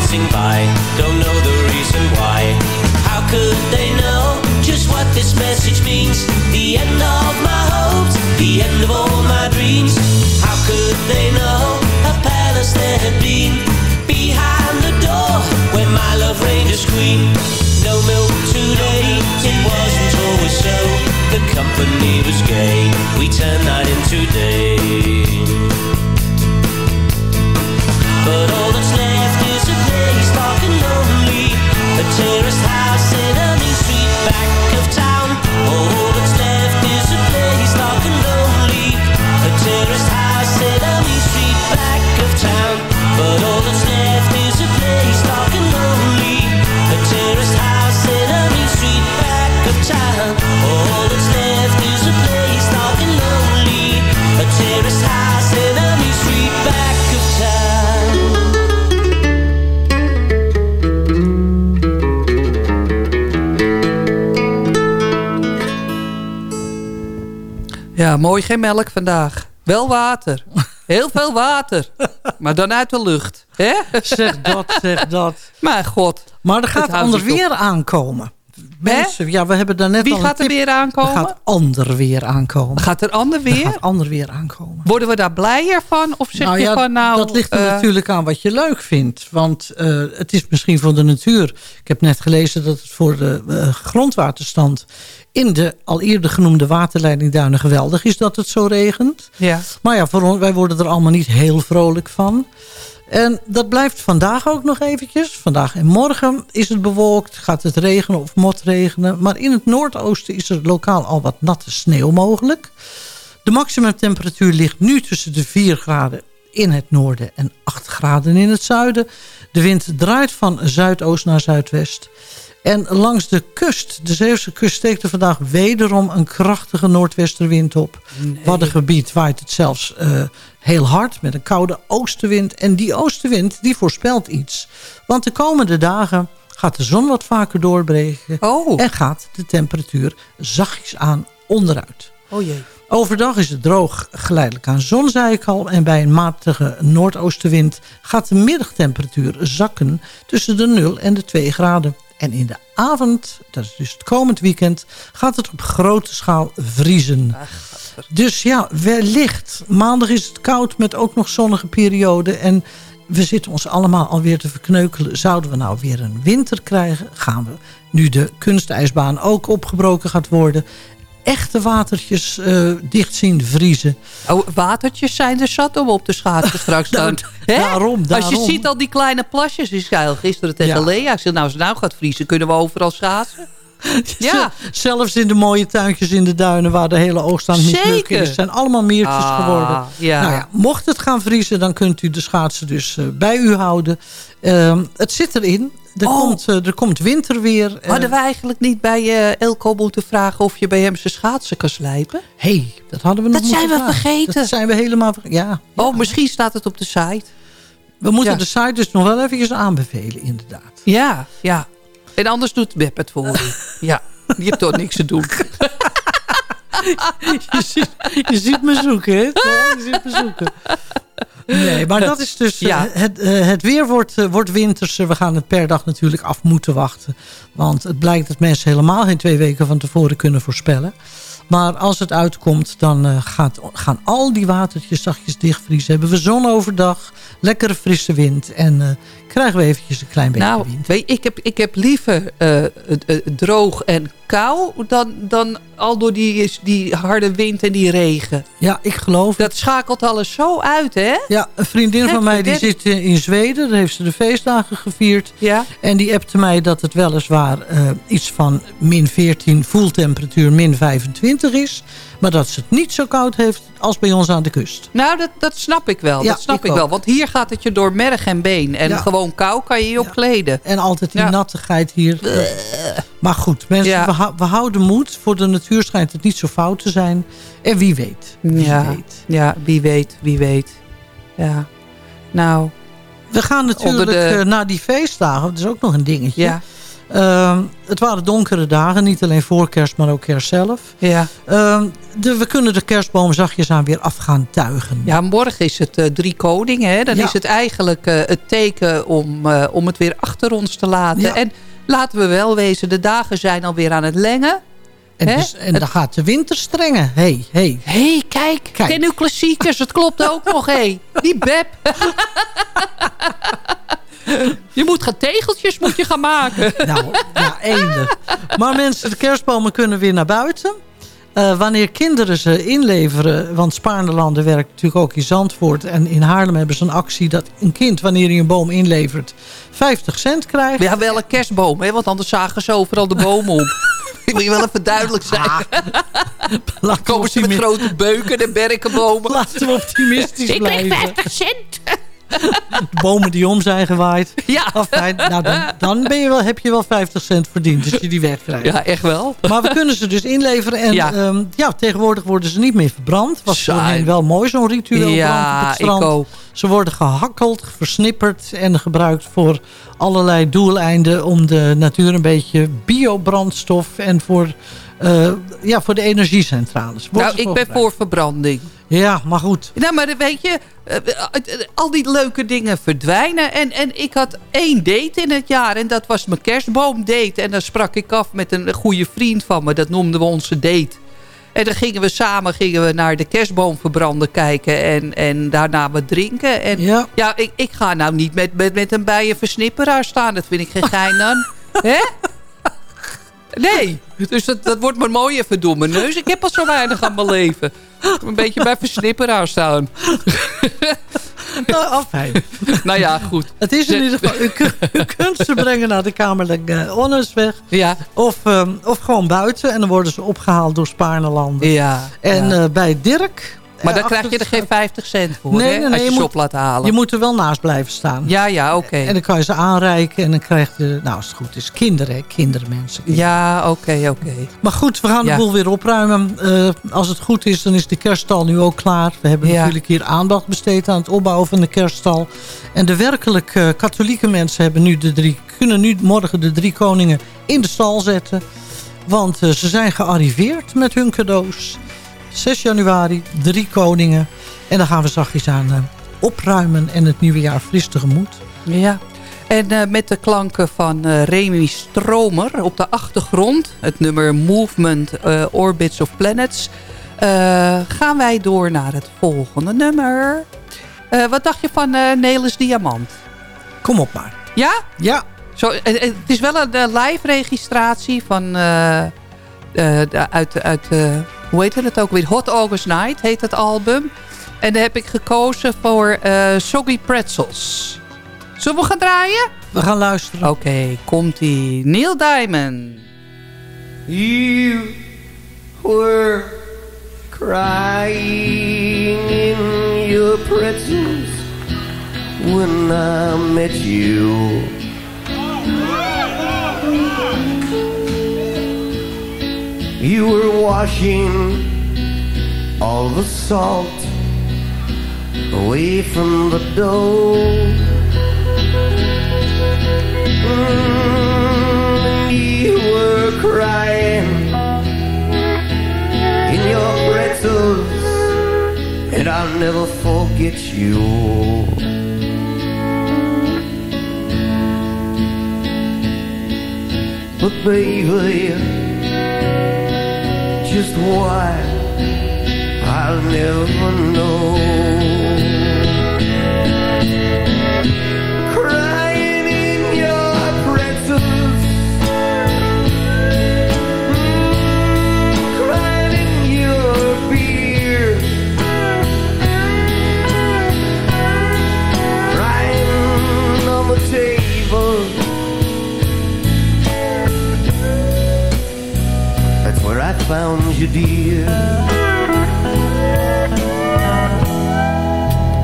passing by don't know the reason why. How could they know just what this message means? The end of my hopes, the end of all my dreams. How could they know a palace there had been? Behind the door where my love reigned as queen. No milk today, it wasn't always so. The company was gay, we turned night into day. Mooi geen melk vandaag. Wel water. Heel veel water. Maar dan uit de lucht. Hè? Zeg dat, zeg dat. Maar god. Maar er gaat houdt ander zich op. weer aankomen. Mensen, ja, we hebben daar net Wie al gaat er weer aankomen? Er gaat ander weer aankomen. Gaat er ander Er weer? gaat ander weer aankomen. Worden we daar blijer van? Of zeg nou je ja, van nou... dat ligt er eh, natuurlijk aan wat je leuk vindt. Want eh, het is misschien voor de natuur. Ik heb net gelezen dat het voor de eh, grondwaterstand... in de al eerder genoemde waterleidingduinen geweldig is dat het zo regent. Ja. Maar ja, voor wij worden er allemaal niet heel vrolijk van. En dat blijft vandaag ook nog eventjes. Vandaag en morgen is het bewolkt, gaat het regenen of motregenen. Maar in het noordoosten is er lokaal al wat natte sneeuw mogelijk. De maximumtemperatuur ligt nu tussen de 4 graden in het noorden en 8 graden in het zuiden. De wind draait van zuidoost naar zuidwest. En langs de kust, de Zeeuwse kust, steekt er vandaag wederom een krachtige noordwesterwind op. Waddengebied waait het zelfs eh, heel hard met een koude oostenwind. En die oostenwind die voorspelt iets. Want de komende dagen gaat de zon wat vaker doorbreken. Oh. En gaat de temperatuur zachtjes aan onderuit. Oh jee. Overdag is het droog geleidelijk aan zon, zei ik al. En bij een matige noordoostenwind gaat de middagtemperatuur zakken tussen de 0 en de 2 graden. En in de avond, dat is dus het komend weekend, gaat het op grote schaal vriezen. Dus ja, wellicht. Maandag is het koud met ook nog zonnige perioden. En we zitten ons allemaal alweer te verkneukelen. Zouden we nou weer een winter krijgen? Gaan we, nu de kunstijsbaan ook opgebroken gaat worden... echte watertjes eh, dicht zien vriezen. Oh, watertjes zijn er zat om op te schaatsen (laughs) straks dan. Daarom, Als je ziet al die kleine plasjes. Ik zei al gisteren tegen Ja. Lea. Ik zei, nou als het nou gaat vriezen, kunnen we overal schaatsen? (laughs) Ja. Zelfs in de mooie tuintjes in de duinen... waar de hele oogst aan mislukken Zeker. is... zijn allemaal meertjes Ah, geworden. ja. Nou ja, mocht het gaan vriezen... dan kunt u de schaatsen dus eh, bij u houden. Ehm, het zit erin. Er, Oh. komt, eh, er komt winterweer. Eh, Hadden we eigenlijk niet bij Elko moeten vragen of je bij hem zijn schaatsen kan slijpen? Hé, hey, dat hadden we nog Dat zijn we vragen. vergeten. Dat zijn we helemaal vergeten. Ja, Oh, misschien staat het op de site. we moeten de site dus nog wel even aanbevelen, inderdaad. Ja, ja. En anders doet Beb het voor je. Ja, die hebt toch niks te doen. (laughs) je, ziet, je ziet me zoeken, hè? Je ziet me zoeken. Nee, maar dat is dus... Ja. eh, het, eh, het weer wordt, eh, wordt winters. We gaan het per dag natuurlijk af moeten wachten. Want het blijkt dat mensen helemaal geen twee weken van tevoren kunnen voorspellen. Maar als het uitkomt, dan gaat, gaan al die watertjes zachtjes dichtvriezen. Hebben we zon overdag, lekkere frisse wind. En krijgen we eventjes een klein beetje Nou, wind. weet, je, ik, heb, ik heb liever eh, droog en kou dan, dan al door die, die harde wind en die regen. Ja, ik geloof Dat schakelt alles zo uit, hè? Ja, een vriendin van mij die zit eh, in Zweden. Daar heeft ze de feestdagen gevierd. Ja. En die appte mij dat het weliswaar eh, iets van min 14 voeltemperatuur, min 25 is. Maar dat ze het niet zo koud heeft als bij ons aan de kust. Nou, dat, dat snap ik wel. Ja, dat snap ik ik, wel. Want hier gaat het je door merg en been. En Ja. gewoon kou kan je je opkleden. En altijd die nattigheid hier. Maar goed, mensen, we, hou- we houden moed. Voor de natuur schijnt het niet zo fout te zijn. En wie weet. Wie Ja, weet. ja, wie weet, wie weet. Ja, nou, We gaan natuurlijk de- eh, naar die feestdagen. Dat is ook nog een dingetje. ja, Ehm, het waren donkere dagen. Niet alleen voor kerst, maar ook kerst zelf. ja. Ehm, de, we kunnen de kerstboom zachtjes aan weer af gaan tuigen. Ja, morgen is het eh, drie koningen. Hè? Dan Ja. is het eigenlijk eh, het teken om, eh, om het weer achter ons te laten. Ja. En laten we wel wezen, de dagen zijn alweer aan het lengen. En, dus, en dan gaat de winter strengen. Hé, hey. Hé, hey, kijk, Kijk. ken klassiekers? Het klopt ook nog, hé. Die Beb. (laughs) (laughs) je moet gaan tegeltjes moet je gaan maken. (laughs) Nou, ja, eender. Maar mensen, de kerstbomen kunnen weer naar buiten. Eh, wanneer kinderen ze inleveren, want Spaarnelanden werkt natuurlijk ook in Zandvoort. En in Haarlem hebben ze een actie dat een kind, wanneer hij een boom inlevert, 50 cent krijgt. Ja, wel een kerstboom, hè? want anders zagen ze overal de bomen om. (laughs) Ik wil je wel even duidelijk zijn. Laten we Komen ze met grote beuken en berkenbomen. Laten we optimistisch Ik kreeg blijven. 50 cent. (laughs) Bomen die om zijn gewaaid. Ja. Afijn, nou dan, dan ben je wel, heb je wel 50 cent verdiend als je die wegkrijgt. ja, echt wel. Maar we kunnen ze dus inleveren. En Ja. ja. ja, tegenwoordig worden ze niet meer verbrand. Was voorheen wel mooi, zo'n ritueel brand op het ik strand. ook. Ze worden gehakkeld, versnipperd en gebruikt voor allerlei doeleinden... om de natuur een beetje biobrandstof en voor, eh, ja, voor de energiecentrales. Wordt Nou, ik ben voor verbranding. Ja, maar goed. Nou, maar weet je, eh, eh, al die leuke dingen verdwijnen. En, en ik had één date in het jaar en dat was mijn kerstboomdate. En dan sprak ik af met een goede vriend van me. Dat noemden we onze date. En dan gingen we samen gingen we naar de kerstboom verbranden kijken. En, en daarna wat drinken. En ja, ik, ik ga nou niet met, met, met een bijenversnipperaar staan. Dat vind ik geen gein dan. (laughs) Hè? Nee, dus dat, dat wordt maar mooi even door mijn neus. Ik heb al zo weinig aan mijn leven. Een beetje bij versnipperaar staan. (laughs) Nou, afijn. nou ja, goed. Het is in ieder geval, u, kunt- u kunt ze brengen naar de Kamerlijk uh, Onnesweg. Ja. Of, ehm, of gewoon buiten. En dan worden ze opgehaald door Spaarnelanden. Ja. En ja. eh, bij Dirk... Maar eh, dan krijg je er geen 50 cent voor, Nee, hè? nee, als je je moet- op laat halen. Je moet er wel naast blijven staan. Ja, ja, oké. En dan kan je ze aanreiken. En dan krijg je... Nou, als het goed is. Kinderen, hè, kindermensen. Ja, oké, oké. Maar goed, we gaan de boel weer opruimen. Eh, als het goed is, dan is de kerststal nu ook klaar. We hebben Ja. natuurlijk hier aandacht besteed aan het opbouwen van de kerststal. En de werkelijk eh, katholieke mensen hebben nu de drie, kunnen nu morgen de drie koningen in de stal zetten. Want eh, ze zijn gearriveerd met hun cadeaus. 6 januari, drie koningen. En dan gaan we zachtjes aan eh, opruimen en het nieuwe jaar fris tegemoet. Ja. En eh, met de klanken van eh, Remy Stromer op de achtergrond... het nummer Movement Orbits of Planets... gaan wij door naar het volgende nummer. Wat dacht je van Nelis Diamant? Kom op maar. Ja? Ja. Zo, het is wel een live registratie van... de- uit, uit hoe heet het ook weer? Hot August Night heet het album. En daar heb ik gekozen voor eh Soggy Pretzels. Zullen we gaan draaien? We gaan luisteren. Oké, komt-ie. Neil Diamond. You were crying in your pretzels when I met you. You were washing all the salt away from the dough. Mm, you were crying in your pretzels, and I'll never forget you. But baby, just why I'll never know. Found you, dear.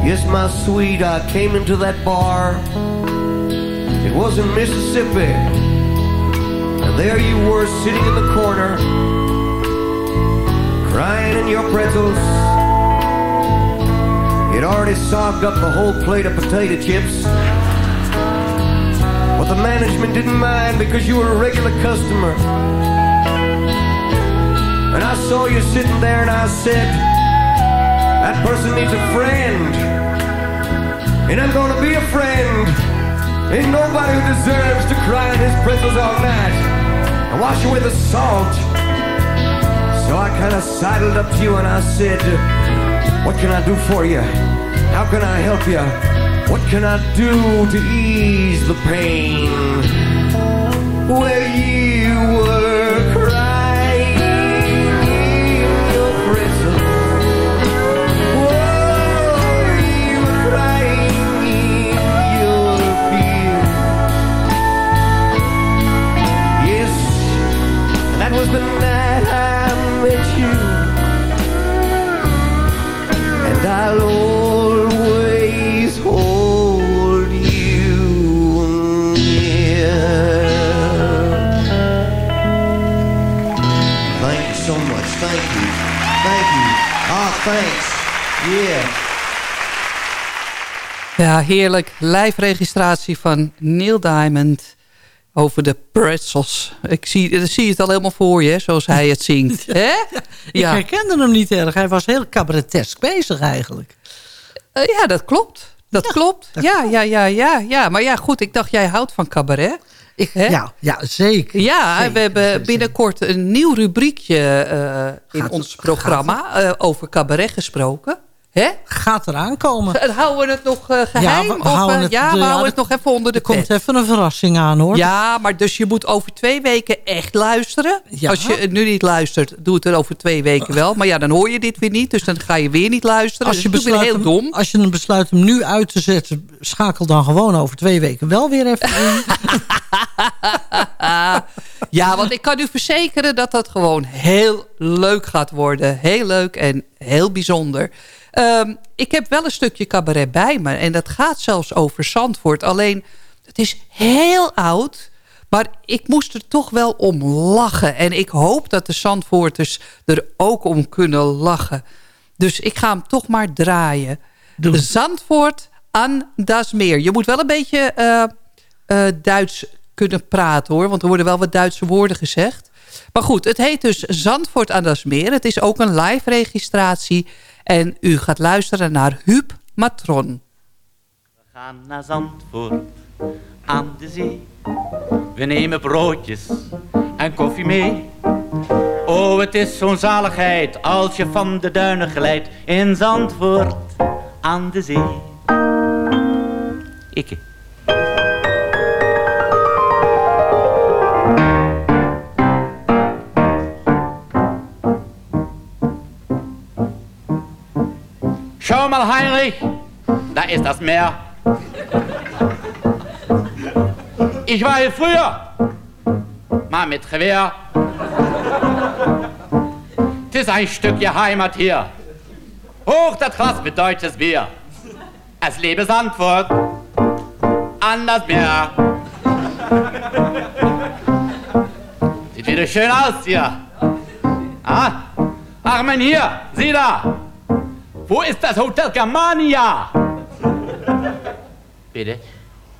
Yes, my sweet, I came into that bar. It was in Mississippi. And there you were sitting in the corner, crying in your pretzels. You'd already sogged up the whole plate of potato chips. But the management didn't mind because you were a regular customer. And I saw you sitting there and I said, that person needs a friend. And I'm gonna be a friend. Ain't nobody who deserves to cry in his pretzels all night and wash away the salt. So I kinda sidled up to you and I said, what can I do for you? How can I help you? What can I do to ease the pain? Where you were Ja, heerlijk. Live registratie van Neil Diamond. Over de pretzels. Ik zie, dan zie het al helemaal voor je, zoals hij het zingt. (laughs) Hè? Ik herkende hem niet erg. Hij was heel cabaretesk bezig eigenlijk. Eh, ja, dat klopt. Dat klopt. ja, ja, ja, ja, ja. Maar ja, goed, ik dacht, jij houdt van cabaret. Ik, ja, ja, zeker. Ja, Zeker, we hebben binnenkort een nieuw rubriekje eh, in ons programma eh, over cabaret gesproken. Hè? Gaat eraan komen. Eh, (laughs) Houden we het nog eh, geheim? Ja, we of, houden eh, het- ja, de- we ja, houden het nog even onder de Er komt pet. even een verrassing aan hoor. Ja, maar dus je moet over twee weken echt luisteren. Ja. Als je nu niet luistert, doe het er over twee weken wel. Maar ja, dan hoor je dit weer niet, dus dan ga je weer niet luisteren. Als je, dus besluit heel hem, dom. als je een besluit hem nu uit te zetten, schakel dan gewoon over twee weken wel weer even in. (laughs) Ja, want ik kan u verzekeren dat dat gewoon heel leuk gaat worden. Heel leuk en heel bijzonder. Ehm, ik heb wel een stukje cabaret bij me. En dat gaat zelfs over Zandvoort. Alleen, het is heel oud. Maar ik moest er toch wel om lachen. En ik hoop dat de Zandvoorters er ook om kunnen lachen. Dus ik ga hem toch maar draaien. Zandvoort aan das Meer. Je moet wel een beetje eh, eh, Duits kunnen praten hoor. Want er worden wel wat Duitse woorden gezegd. Maar goed, het heet dus Zandvoort aan das Meer. Het is ook een live registratie. En u gaat luisteren naar Huub Matron. We gaan naar Zandvoort aan de zee. We nemen broodjes en koffie mee. Oh, het is zo'n zaligheid als je van de duinen glijdt in Zandvoort aan de zee. Ikke. Schau mal, Heinrich, da ist das Meer. Ich war hier früher, mal mit. Es ist ein Stückchen Heimat hier. Hoch das Glas mit deutsches Bier. Es lebe Sandfurt an das Meer. Sieht wieder schön aus hier. Ah, ach mein hier, sieh da. Wo ist das Hotel Germania? Bitte?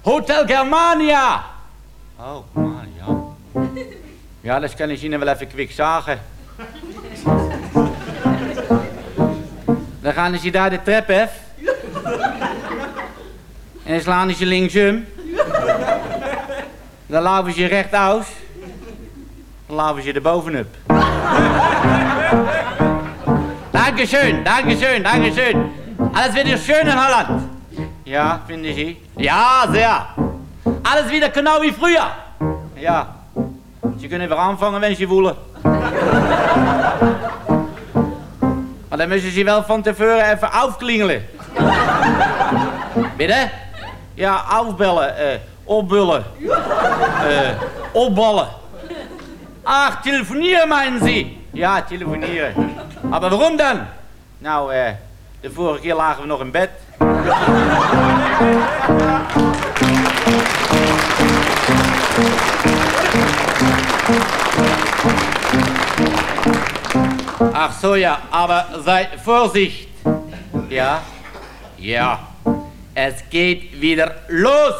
Hotel Germania! Oh, Germania. Ja, das kann ich Ihnen wel even quick sagen. Dan gaan ze daar de trap af. En dan slaan ze linksum. Dan laven ze rechtouts. Dan laven ze er bovenop. Dankeschön, Dankeschön, Dankeschön. Alles wieder schön in Holland. Ja, finden Sie? Ja, sehr. Alles wieder genau wie früher. Ja. Sie kunnen weer aanvangen, wenn Sie willen. Maar (laughs) dan müssen Sie wel van tevoren even afklingelen. Bitte? Ja, afbellen, eh, opbullen, eh, opballen. Ach, telefonieren meinen Sie? Ja, telefonieren. Maar waarom dan? Nou, eh, de vorige keer lagen we nog in bed. Ach so, ja, aber sei Vorsicht. Ja? Ja. Es geht wieder los.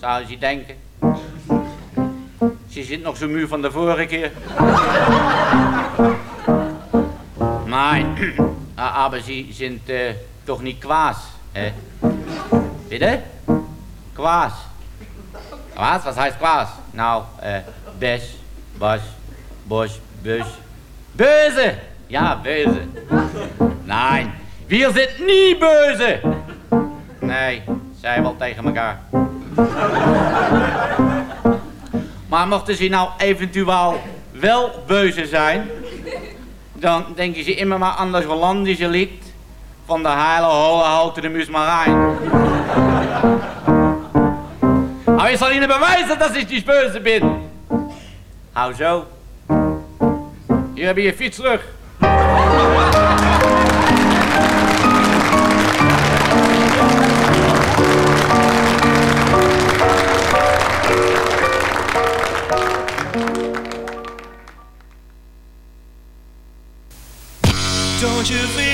Zou je denken? Ze zit nog zo muur van de vorige keer. Nein, (clears throat) Ah, aber sie sind äh, doch nicht Quas, hä? Bitte? Quas. Was? Was heißt Quas? Nou, äh, Bes, Bas, Bosch, Bös. Böse! Ja, böse. Nein, wir sind nie böse. Nee, zij wel tegen elkaar. Maar mochten ze nou eventueel wel beuze zijn, dan denken ze immer maar aan dat Hollandische lied van de heile holle houten de Musmarijn. Maar ik zal Ihnen bewijzen dat ik niet böse ben. Hou zo. Hier heb je je fiets terug. Don't you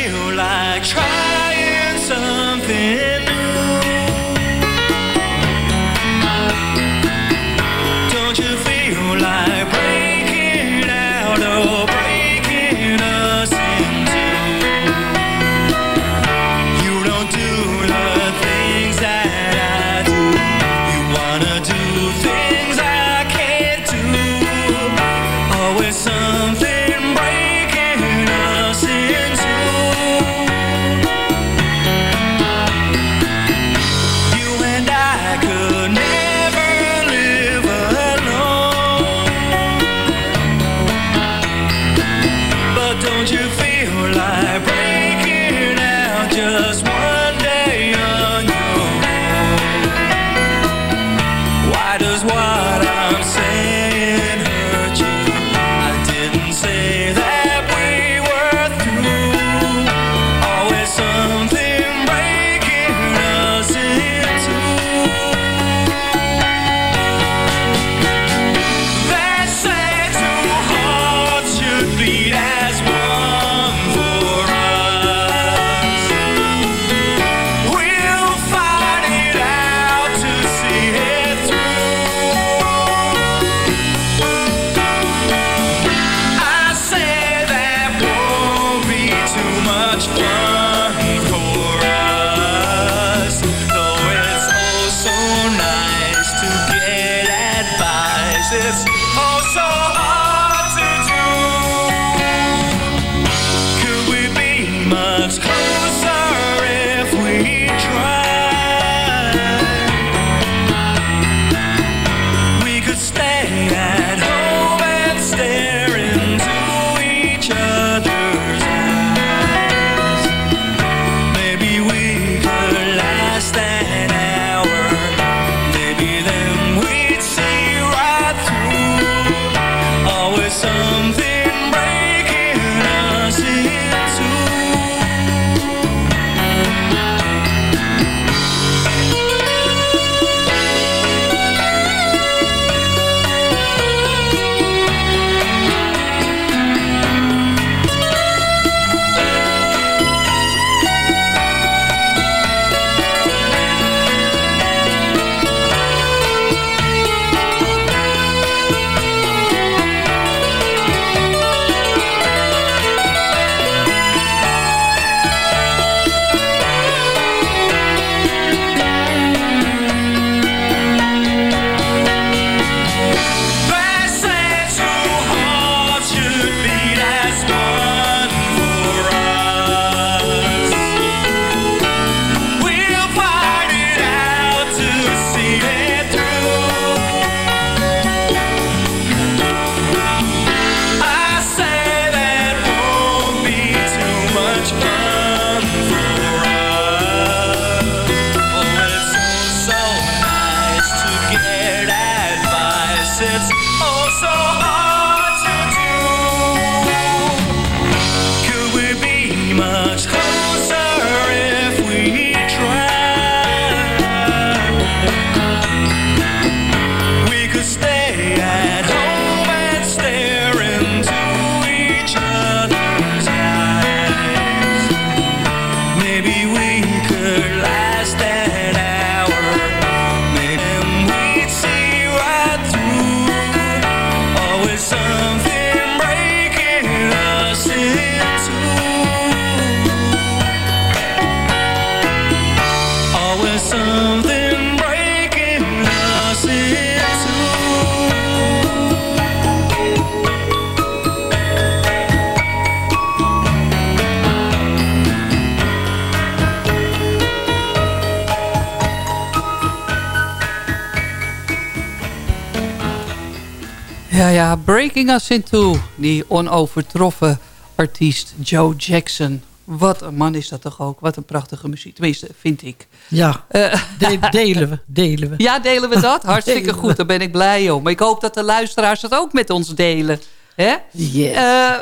Ja, Breaking Us Into. Die onovertroffen artiest Joe Jackson. Wat een man is dat toch ook. Wat een prachtige muziek. Tenminste, vind ik. Ja, Eh, de- delen we, delen we. (laughs) Ja, delen we dat? (laughs) Hartstikke goed, daar ben ik blij om. Ik hoop dat de luisteraars het ook met ons delen. Hè? Yes. Eh,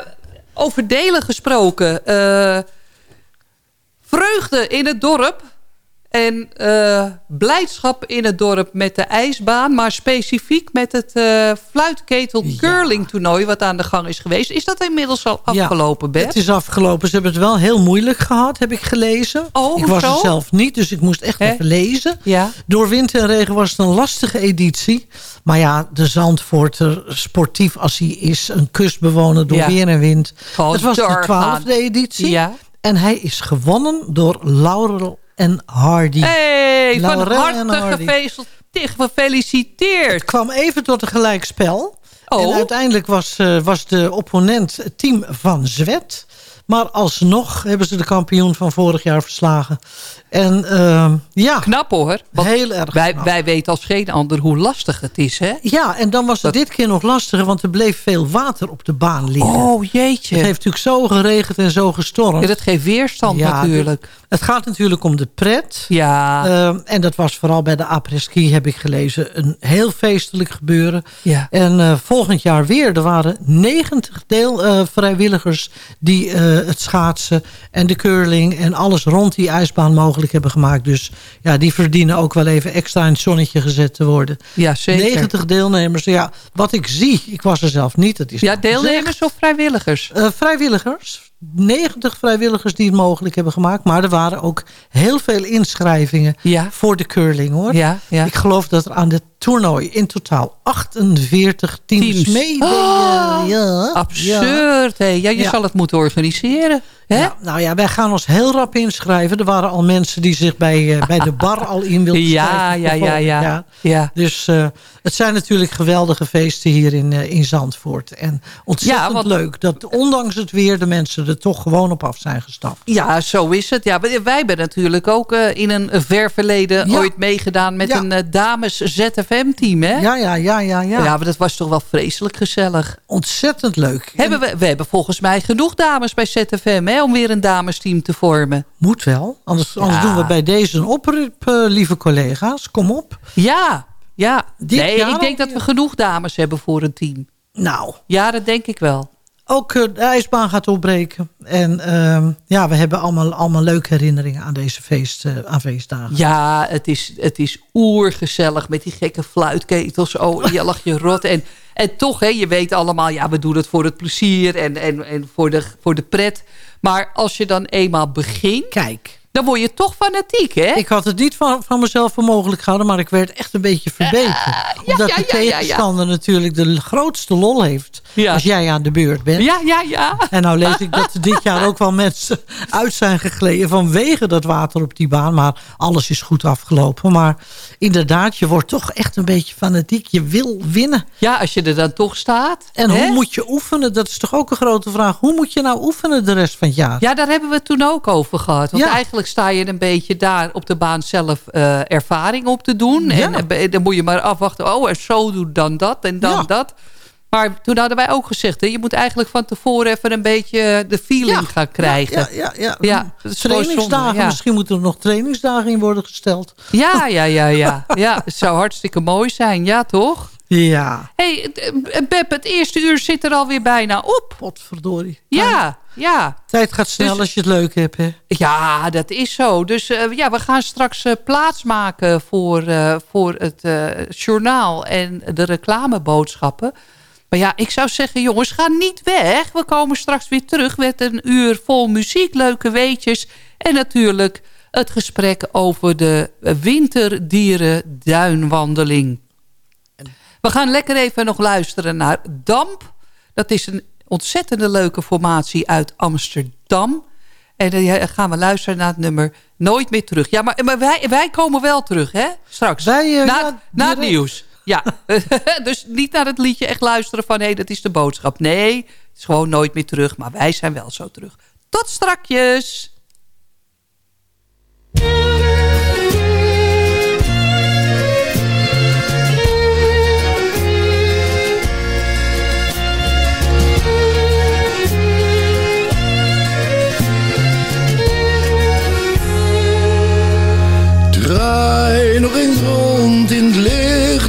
over delen gesproken. eh, vreugde in het dorp. En eh, blijdschap in het dorp met de ijsbaan. Maar specifiek met het eh fluitketel curling toernooi... wat aan de gang is geweest. Is dat inmiddels al afgelopen, Bert? Het is afgelopen. Ze hebben het wel heel moeilijk gehad, heb ik gelezen. Oh, ik was er zelf niet, dus ik moest echt even lezen. Ja. Door wind en regen was het een lastige editie. Maar ja, de Zandvoorter, sportief als hij is... een kustbewoner door Ja. weer en wind. Gewoon het was de twaalfde editie. Ja. En hij is gewonnen door Laurel en Hardy. Hey, van Laurel en harte Hardy. gefeliciteerd. Het kwam even tot een gelijkspel. Oh. En uiteindelijk was, eh, was de opponent het team van Zwet. Maar alsnog hebben ze de kampioen van vorig jaar verslagen. En ehm, ja, Knap hoor. Heel erg wij, knap. wij weten als geen ander hoe lastig het is, hè? Ja, en dan was het dit keer nog lastiger, want er bleef veel water op de baan liggen. Oh, jeetje. Het heeft natuurlijk zo geregend en zo gestormd. Ja, dat geeft weerstand Ja, natuurlijk. het gaat natuurlijk om de pret. Ja. Ehm, en dat was vooral bij de après-ski, heb ik gelezen, een heel feestelijk gebeuren. Ja. En eh, volgend jaar weer, er waren 90 deel, vrijwilligers die eh, het schaatsen en de curling en alles rond die ijsbaan mogelijk hebben gemaakt. Dus ja, die verdienen ook wel even extra in het zonnetje gezet te worden. Ja, zeker. 90 deelnemers. Ja, wat ik zie, ik was er zelf niet. Het is Ja, deelnemers of vrijwilligers? eh, vrijwilligers. 90 vrijwilligers die het mogelijk hebben gemaakt. Maar er waren ook heel veel inschrijvingen Ja. voor de curling hoor. Ja, ja. Ik geloof dat er aan dit toernooi in totaal 48 teams, Teams. meededen. Ah, ja. Absurd, hè? Ja, je zal het moeten organiseren. Hè? Ja, nou ja, wij gaan ons heel rap inschrijven. Er waren al mensen die zich bij, eh, bij de bar al in wilden (laughs) Ja, schrijven. ja, ja, ja. Ja. Dus eh, het zijn natuurlijk geweldige feesten hier in, eh, in Zandvoort. En ontzettend leuk dat ondanks het weer de mensen er toch gewoon op af zijn gestapt. Ja, zo is het. Ja, wij hebben natuurlijk ook in een ver verleden ooit meegedaan met een dames ZFM-team, hè? Ja, ja, ja, ja, ja. Ja, maar dat was toch wel vreselijk gezellig. Ontzettend leuk. Hebben we, we hebben volgens mij genoeg dames bij ZFM, hè? Om weer een damesteam te vormen. Moet wel. Anders, doen we bij deze een oproep, eh, lieve collega's. Kom op. Ja, ja. Dit nee, ik denk dat we genoeg dames hebben voor een team. Nou, Ja, dat denk ik wel. ook eh, de ijsbaan gaat opbreken. En ehm, ja, we hebben allemaal, allemaal leuke herinneringen aan deze feest, eh, aan feestdagen. Ja, het is, het is oergezellig met die gekke fluitketels. Oh, je lag je rot. En, en toch, hè, je weet allemaal, ja, we doen het voor het plezier en, en, en voor, de, voor de pret. Maar als je dan eenmaal begint, Kijk. dan word je toch fanatiek, hè? Ik had het niet van, van mezelf voor mogelijk gehouden, maar ik werd echt een beetje verbeten. Omdat ja, de ja, ja, ja. tegenstander natuurlijk de grootste lol heeft Ja. als jij aan de beurt bent. Ja, ja, ja. En nou lees ik dat er dit jaar ook wel mensen uit zijn gegleden vanwege dat water op die baan. Maar alles is goed afgelopen. Maar inderdaad, je wordt toch echt een beetje fanatiek. Je wil winnen. Ja, als je er dan toch staat. En hè? hoe moet je oefenen? Dat is toch ook een grote vraag. Hoe moet je nou oefenen de rest van het jaar? Ja, daar hebben we het toen ook over gehad. Want Ja. eigenlijk sta je een beetje daar op de baan zelf eh, ervaring op te doen. Ja. En eh, dan moet je maar afwachten. Oh, en zo doe dan dat en dan Ja. dat. Maar toen hadden wij ook gezegd... Hè, je moet eigenlijk van tevoren even een beetje de feeling Ja. gaan krijgen. Ja, ja, ja. Ja, trainingsdagen. Misschien moeten er nog trainingsdagen in worden gesteld. Ja, ja, ja, ja. ja, het zou hartstikke mooi zijn. Ja, toch? Ja. hey, eh, Beb, het eerste uur zit er alweer bijna op. Potverdorie. Ja, ja. Tijd gaat snel Dus- als je het leuk hebt. Hè? Ja, dat is zo. Dus eh, ja, we gaan straks eh, plaatsmaken voor, eh, voor het eh, journaal en de reclameboodschappen. Maar ja, ik zou zeggen, jongens, ga niet weg. We komen straks weer terug met een uur vol muziek, leuke weetjes. En natuurlijk het gesprek over de winterdieren duinwandeling. We gaan lekker even nog luisteren naar Damp. Dat is een ontzettende leuke formatie uit Amsterdam. En dan gaan we luisteren naar het nummer Nooit meer terug. Ja, maar, maar wij, wij komen wel terug, hè? Straks. Wij, eh, na, ja, na het nieuws. Ja, (laughs) dus niet naar het liedje echt luisteren van... hé, dat is de boodschap. Nee, het is gewoon nooit meer terug. Maar wij zijn wel zo terug. Tot strakjes!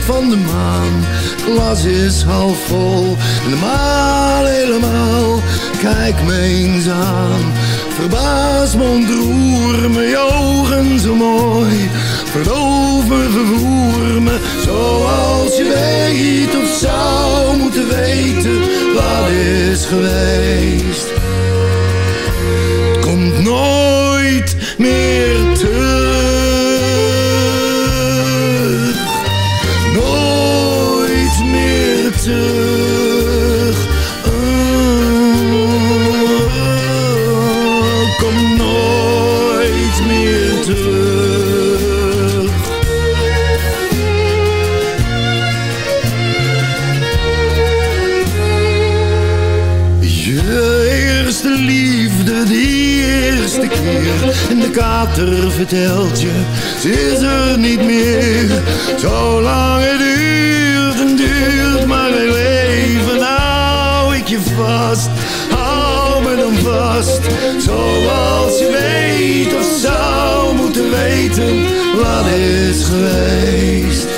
Van de maan. Glas is half vol maan helemaal. Kijk me eens aan. Verbaas me, ontroer me, ogen zo mooi. Verdoof me, vervoer me, zoals je weet of zou moeten weten wat is geweest. Komt nooit meer kater vertelt je, ze is er niet meer. Zolang het duurt en duurt maar een leven. Hou ik je vast, hou me dan vast. Zoals je weet of zou moeten weten Wat is geweest